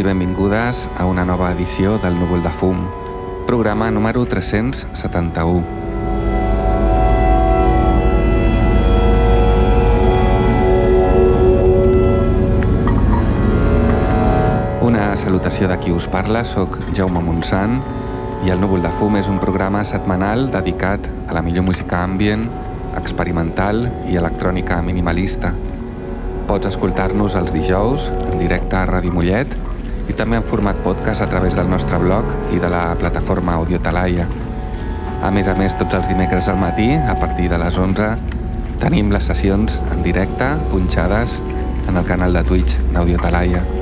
i benvingudes a una nova edició del Núvol de Fum, programa número 371. Una salutació de qui us parla, sóc Jaume Montsant i el Núvol de Fum és un programa setmanal dedicat a la millor música ambient, experimental i electrònica minimalista. Pots escoltar-nos els dijous en directe a Ràdio Mollet i també en format podcast a través del nostre blog i de la plataforma Audio Talaia. A més a més, tots els dimecres al matí, a partir de les 11, tenim les sessions en directe, punxades, en el canal de Twitch d'Audio Talaia.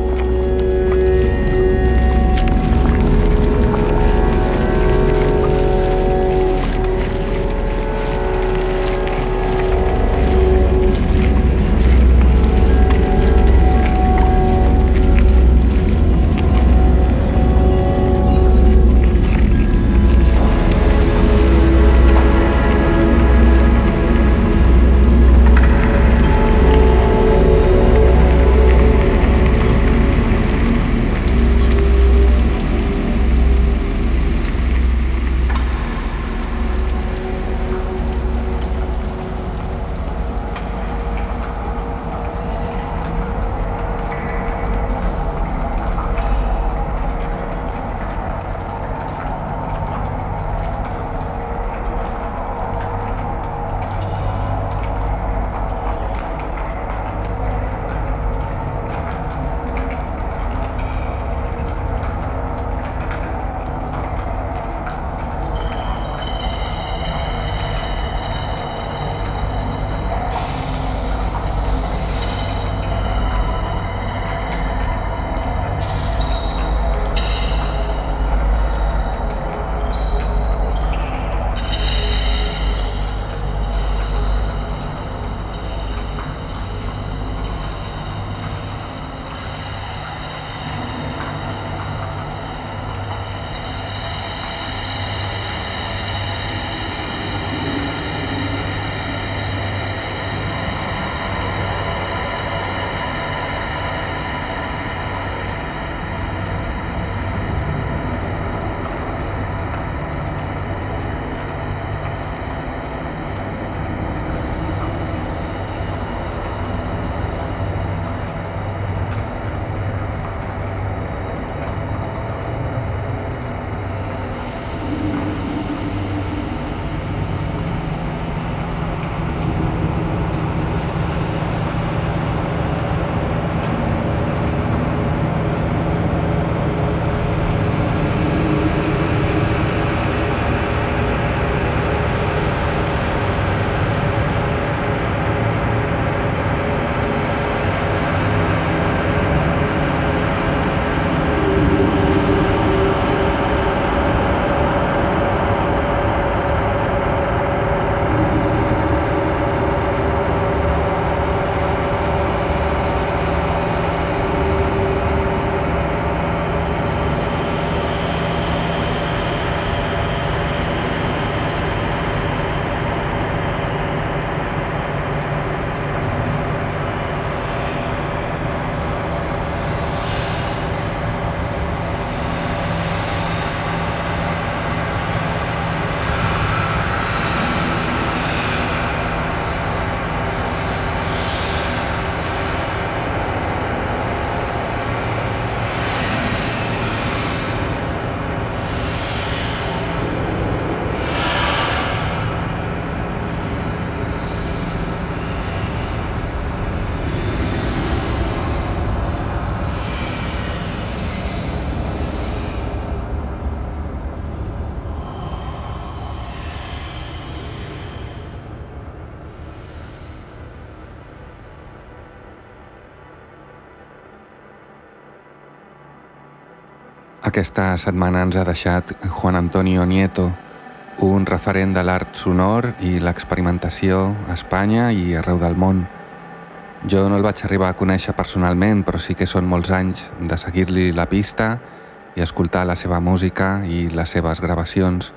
Aquesta setmana ens ha deixat Juan Antonio Nieto, un referent de l'art sonor i l'experimentació a Espanya i arreu del món. Jo no el vaig arribar a conèixer personalment, però sí que són molts anys de seguir-li la pista i escoltar la seva música i les seves gravacions.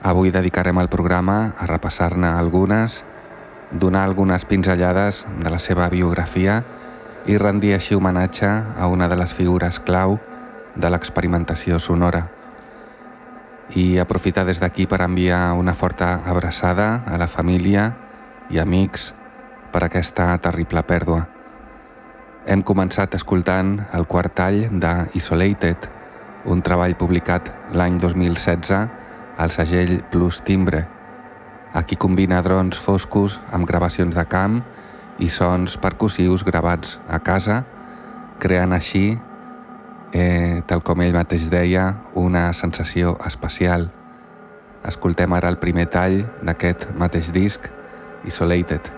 Avui dedicarem el programa a repassar-ne algunes, donar algunes pinzellades de la seva biografia i rendir així homenatge a una de les figures clau de l'experimentació sonora. I aprofitar des d'aquí per enviar una forta abraçada a la família i amics per aquesta terrible pèrdua. Hem començat escoltant el quart tall de Isolated, un treball publicat l'any 2016 al segell Plus Timbre. Aquí combina drons foscos amb gravacions de camp i sons percussius gravats a casa, creant així, eh, tal com ell mateix deia, una sensació especial. Escoltem ara el primer tall d'aquest mateix disc, Isolated.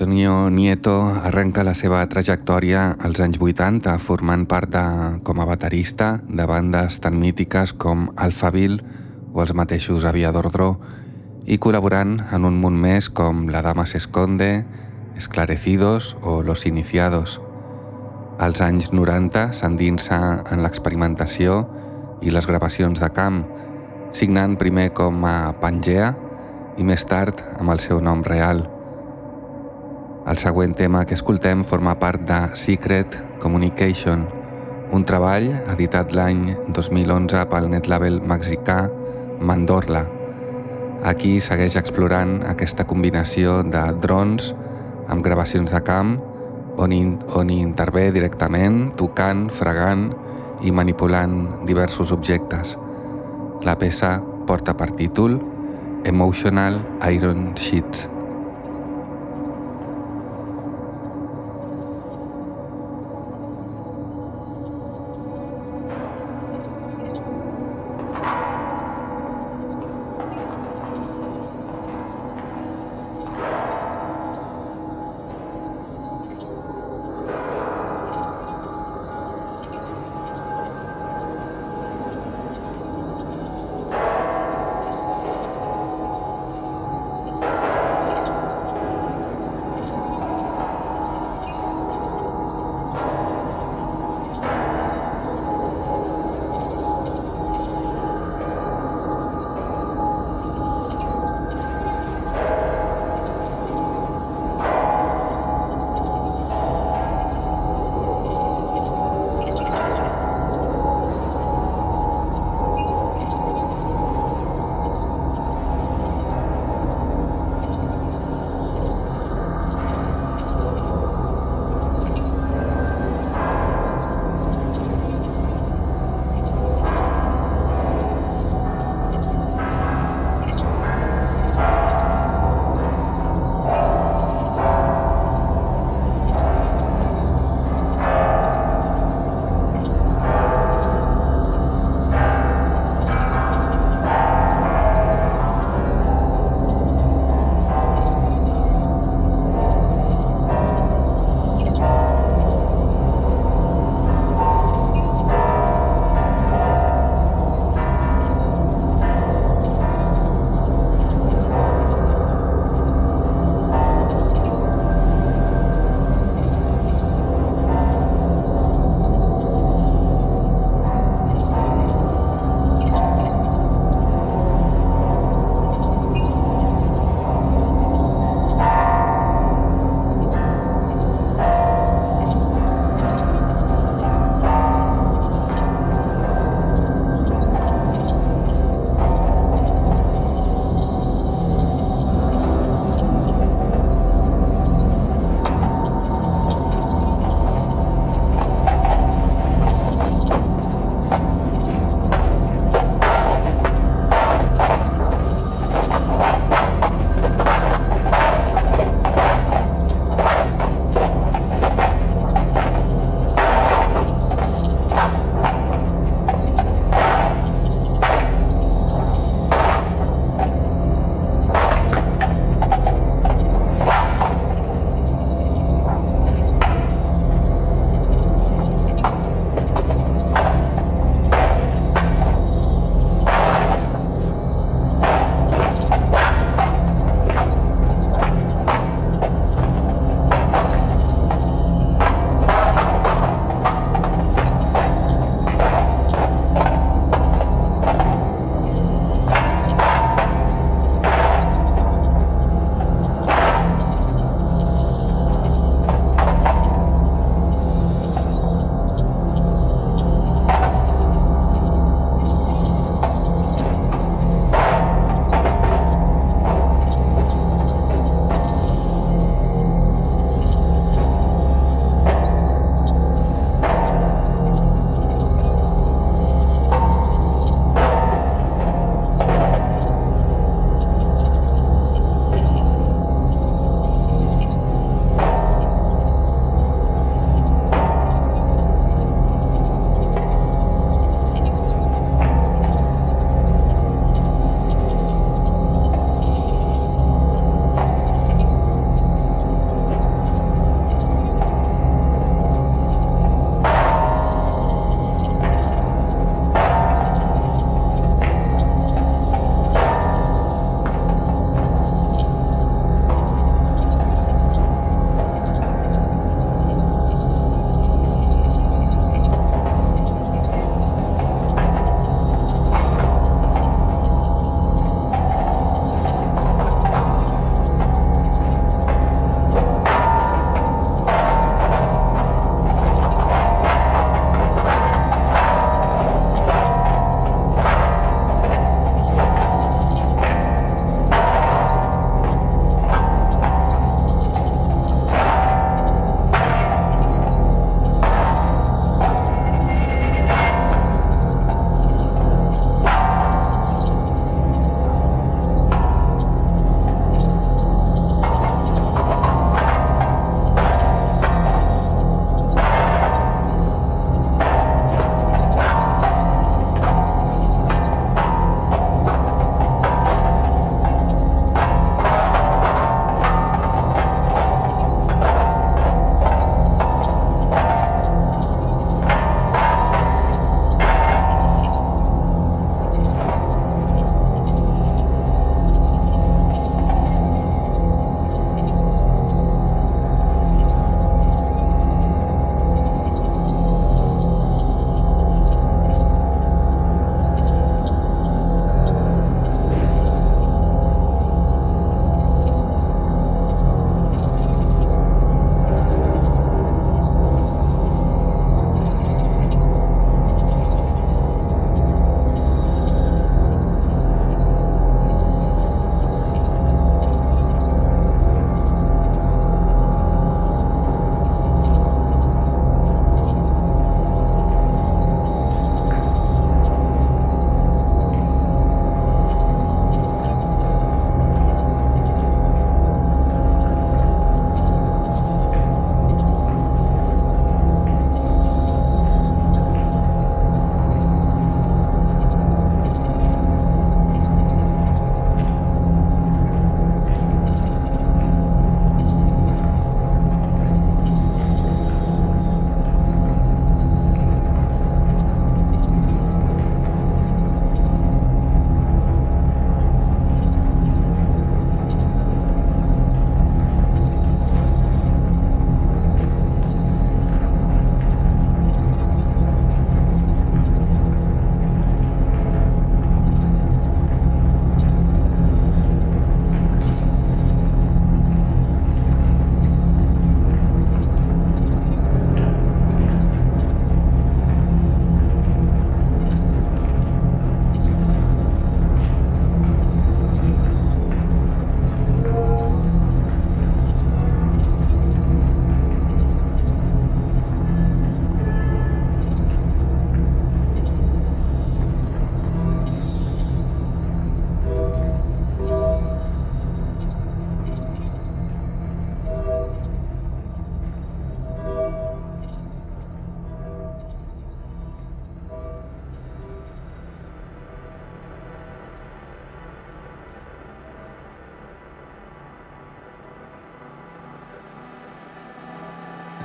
Antonio Nieto arrenca la seva trajectòria als anys 80 formant part de, com a baterista de bandes tan mítiques com Alphaville o els mateixos Aviador Dro i col·laborant en un munt més com La Dama se esconde, Esclarecidos o Los Iniciados. Als anys 90 s'endinsa en l'experimentació i les gravacions de camp, signant primer com a Pangea i més tard amb el seu nom real. El següent tema que escoltem forma part de Secret Communication, un treball editat l'any 2011 pel netlabel mexicà Mandorla. Aquí segueix explorant aquesta combinació de drons amb gravacions de camp on, in, on intervé directament, tocant, fregant i manipulant diversos objectes. La peça porta per títol Emotional Iron Sheets.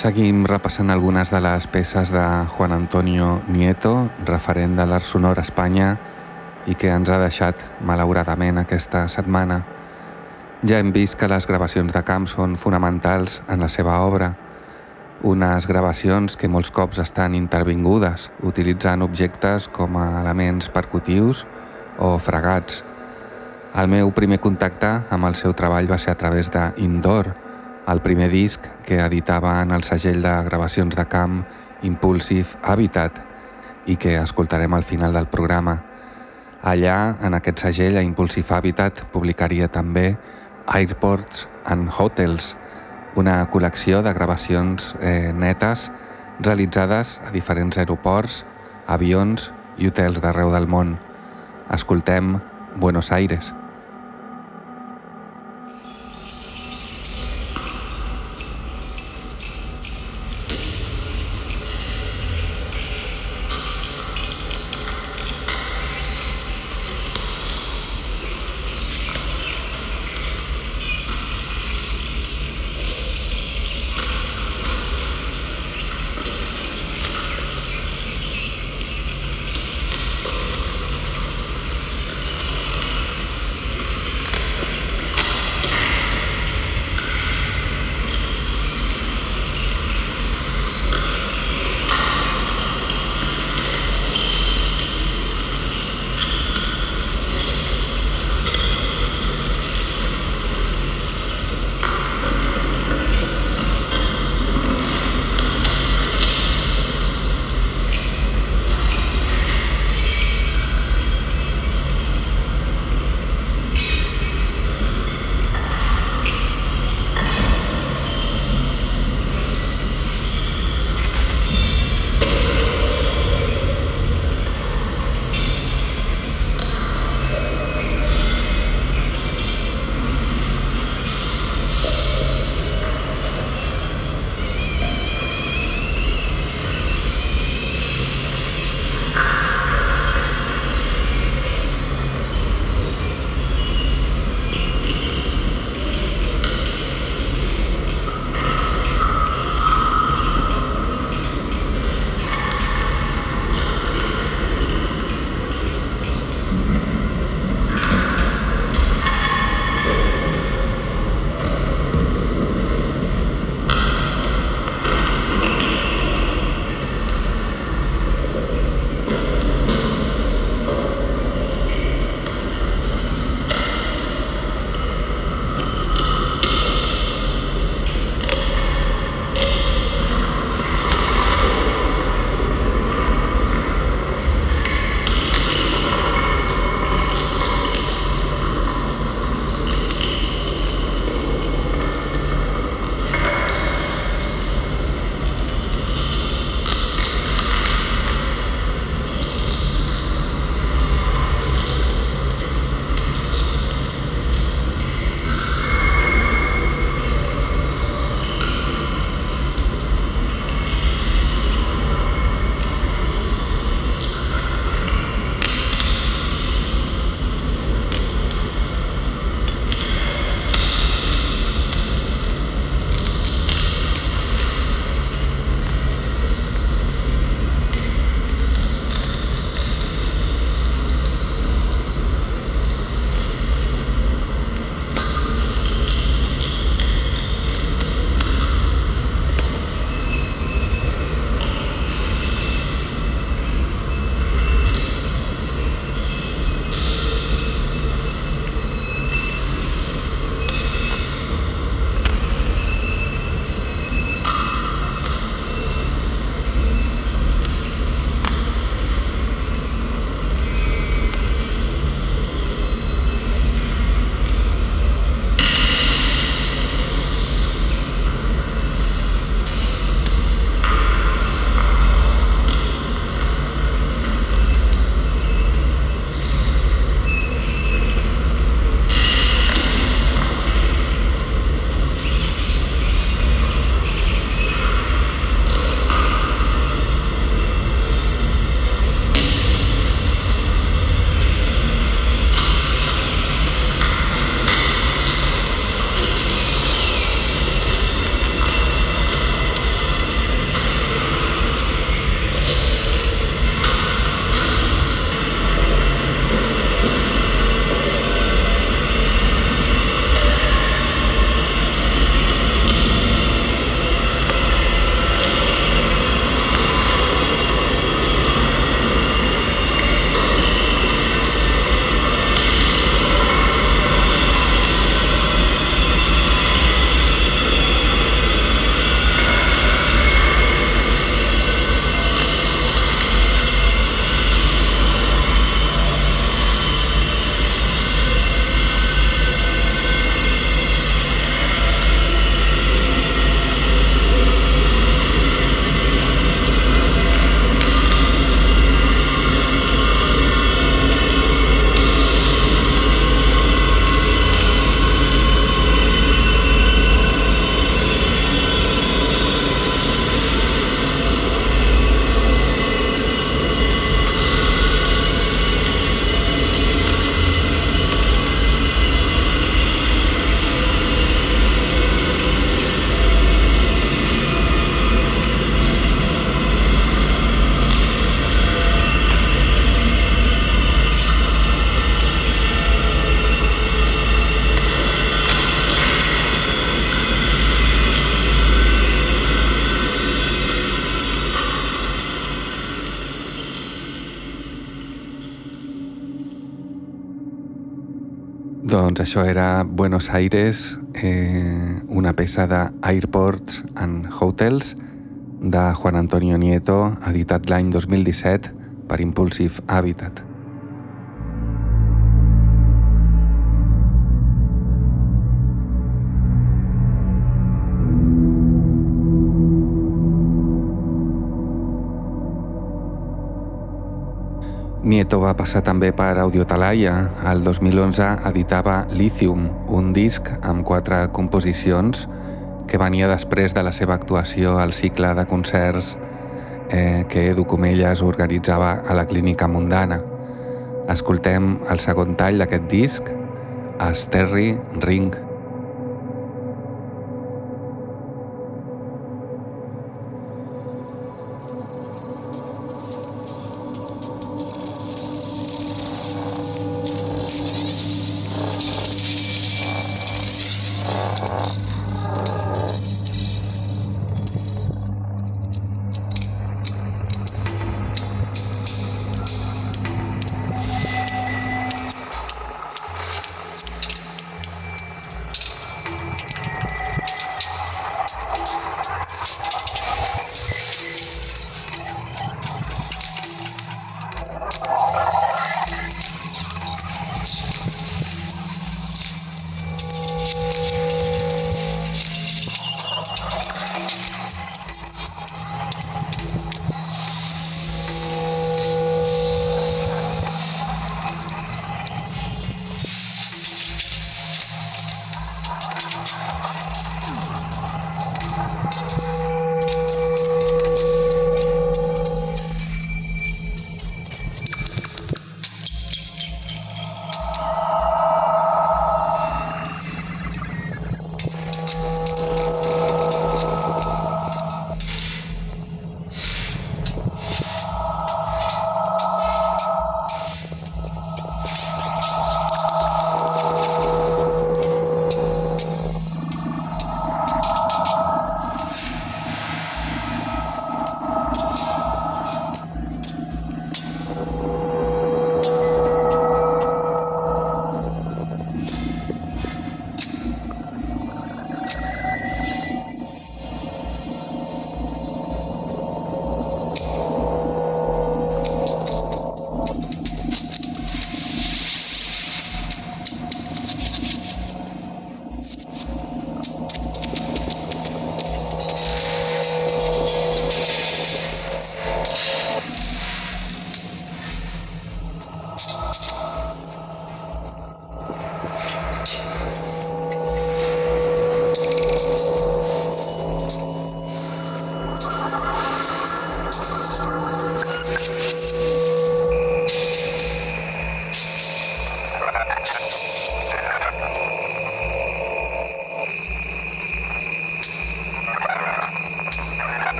Seguim repassant algunes de les peces de Juan Antonio Nieto, referent de l'art sonor a Espanya i que ens ha deixat, malauradament, aquesta setmana. Ja hem vist que les gravacions de camp són fonamentals en la seva obra, unes gravacions que molts cops estan intervingudes, utilitzant objectes com a elements percutius o fregats. El meu primer contacte amb el seu treball va ser a través d'Indoor, el primer disc que editava en el segell de gravacions de camp Impulsive Habitat i que escoltarem al final del programa. Allà, en aquest segell, a Impulsive Habitat, publicaria també Airports and Hotels, una col·lecció de gravacions eh, netes realitzades a diferents aeroports, avions i hotels d'arreu del món. Escoltem Buenos Aires. Doncs això era Buenos Aires, eh, una peça de Airports and Hotels de Juan Antonio Nieto, editat l'any 2017 per Impulsive Habitat. Nieto va passar també per Audiotalaia. El 2011 editava Lithium, un disc amb quatre composicions que venia després de la seva actuació al cicle de concerts eh, que Edu Comelles organitzava a la Clínica Mundana. Escoltem el segon tall d'aquest disc, Asterri Ring. al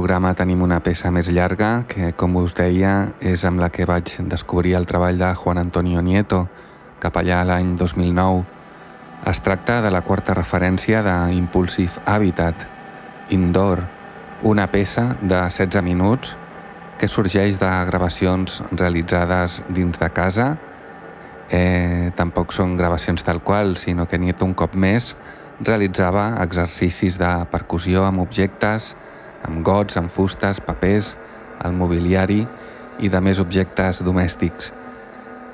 programa tenim una peça més llarga que, com us deia, és amb la que vaig descobrir el treball de Juan Antonio Nieto cap allà l'any 2009. Es tracta de la quarta referència d'Impulsive Habitat, Indoor, una peça de 16 minuts que sorgeix de gravacions realitzades dins de casa. Eh, tampoc són gravacions tal qual, sinó que Nieto un cop més realitzava exercicis de percussió amb objectes, amb gots, amb fustes, papers, el mobiliari i de més objectes domèstics.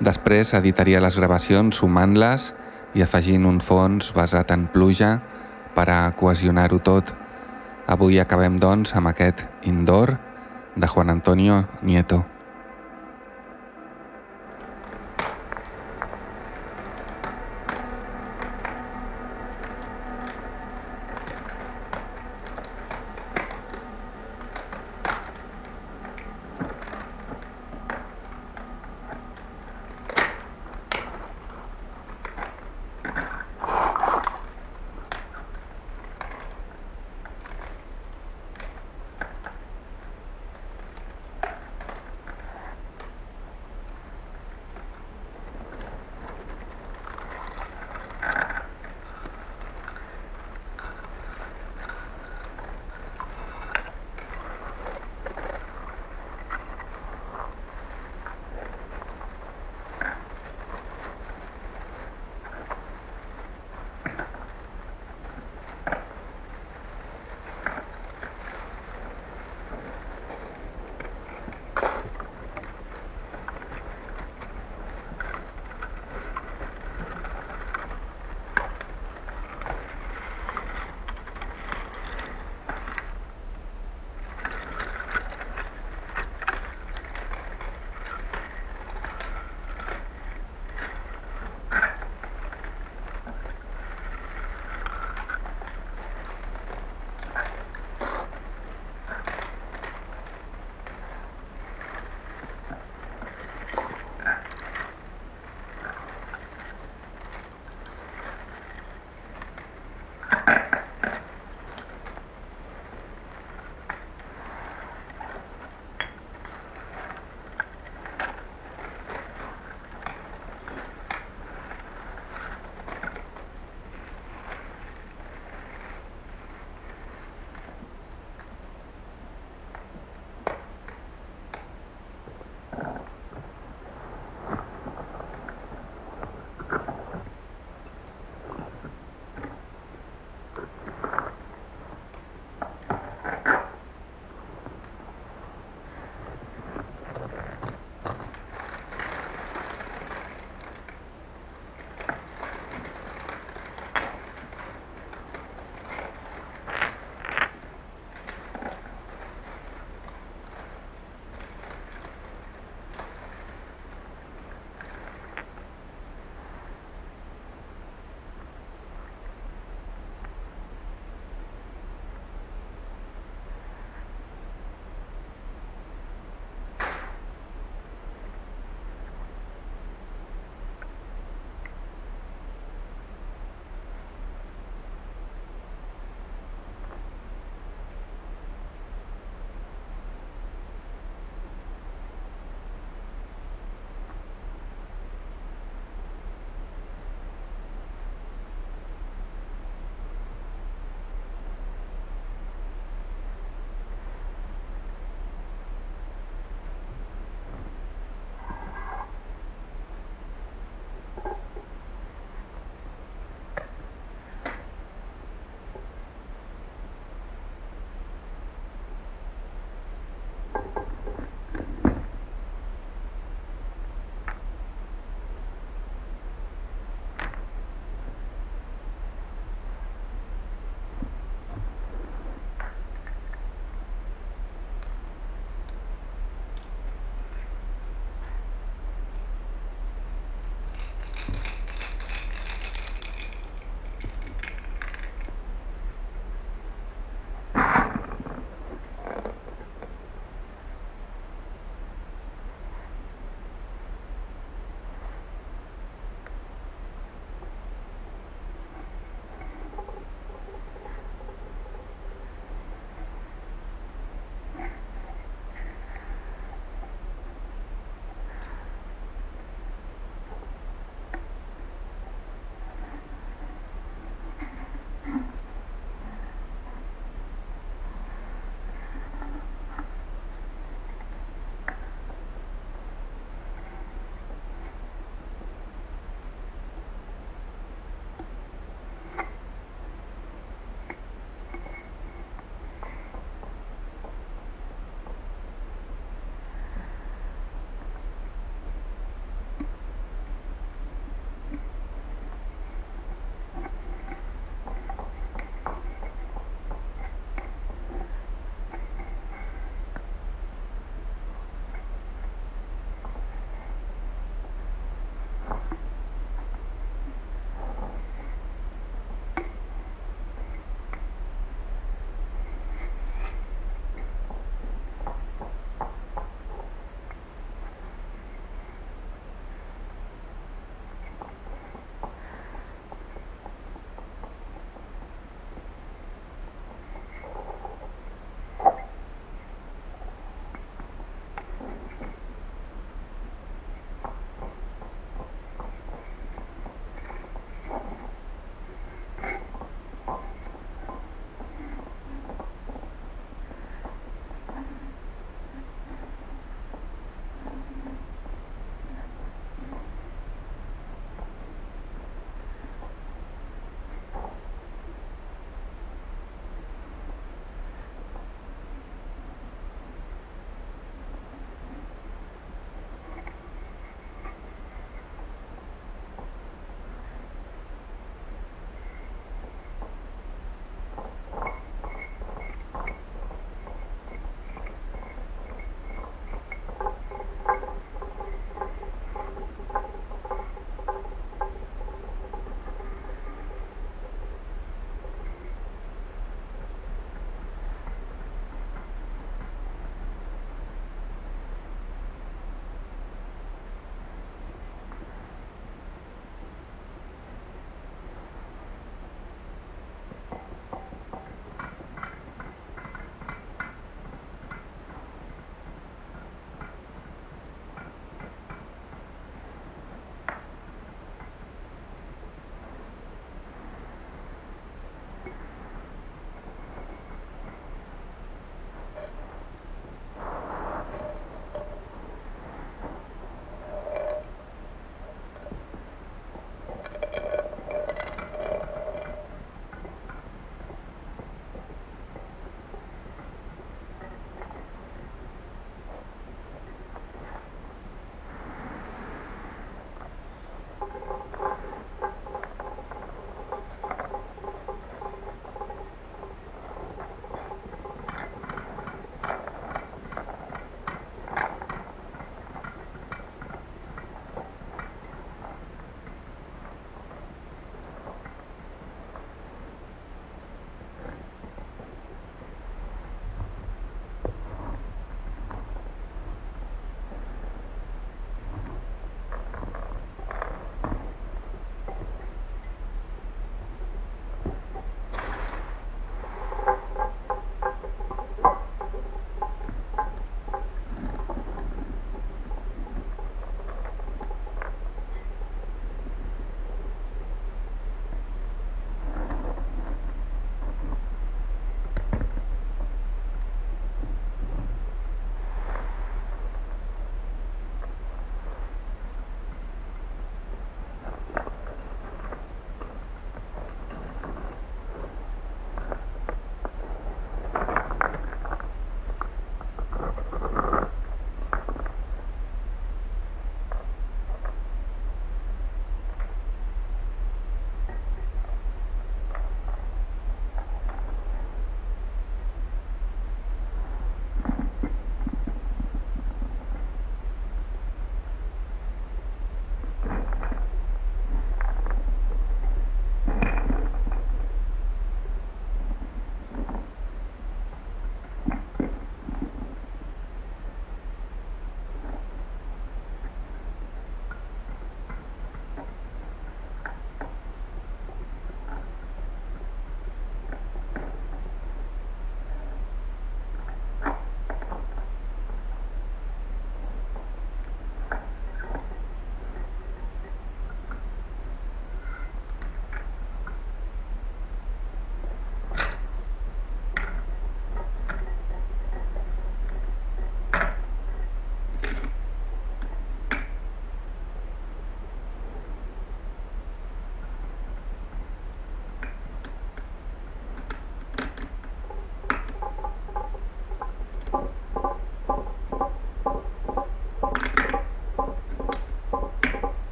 Després editaria les gravacions sumant-les i afegint un fons basat en pluja per a cohesionar-ho tot. Avui acabem, doncs, amb aquest Indoor de Juan Antonio Nieto.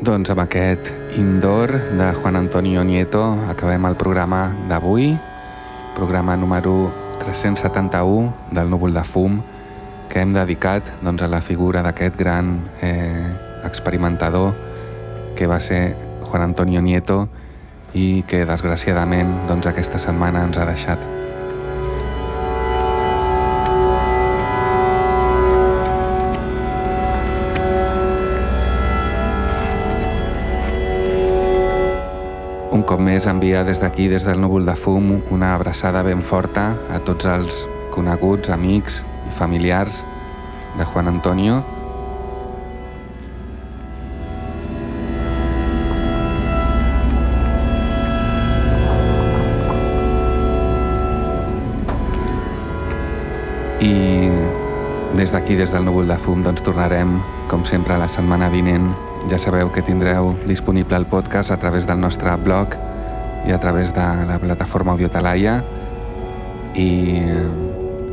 Doncs amb aquest Indoor de Juan Antonio Nieto acabem el programa d'avui, programa número 371 del Núvol de Fum, que hem dedicat doncs, a la figura d'aquest gran eh, experimentador que va ser Juan Antonio Nieto i que desgraciadament doncs, aquesta setmana ens ha deixat. Cop més envia des d'aquí, des del núvol de fum, una abraçada ben forta a tots els coneguts, amics i familiars de Juan Antonio. I des d'aquí, des del núvol de fum, doncs tornarem, com sempre, la setmana vinent ja sabeu que tindreu disponible el podcast a través del nostre blog i a través de la plataforma Audiotalaia i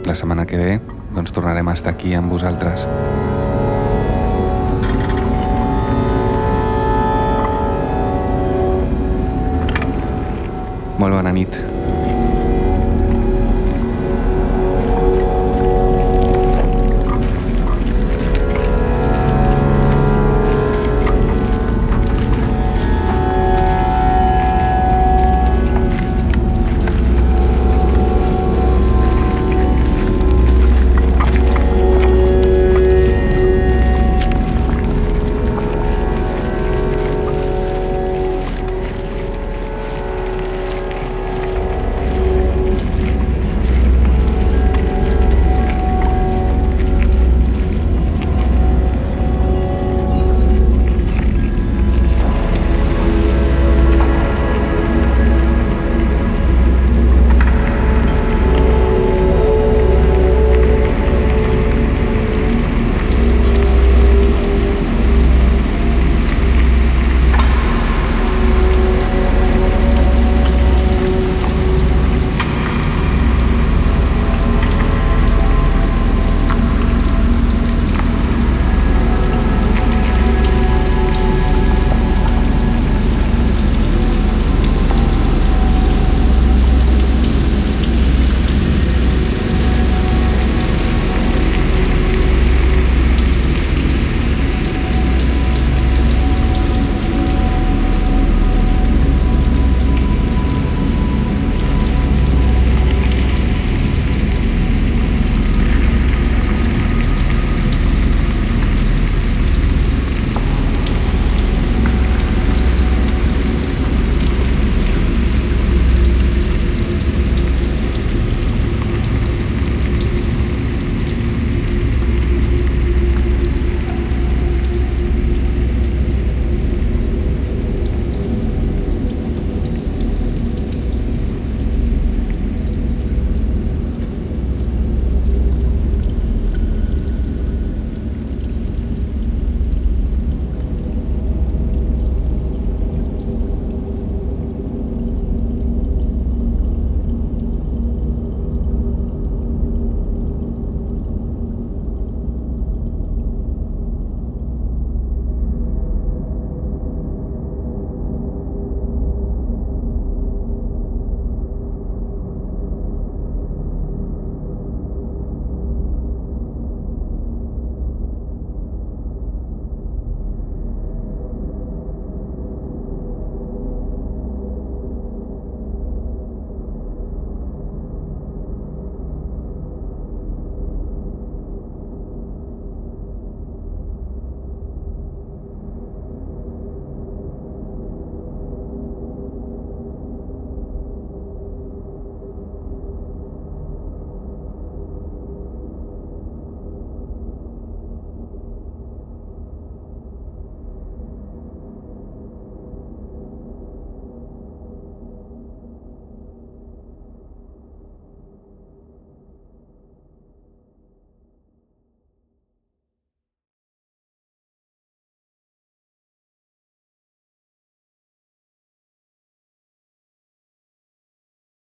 la setmana que ve doncs tornarem a estar aquí amb vosaltres. Molt bona nit.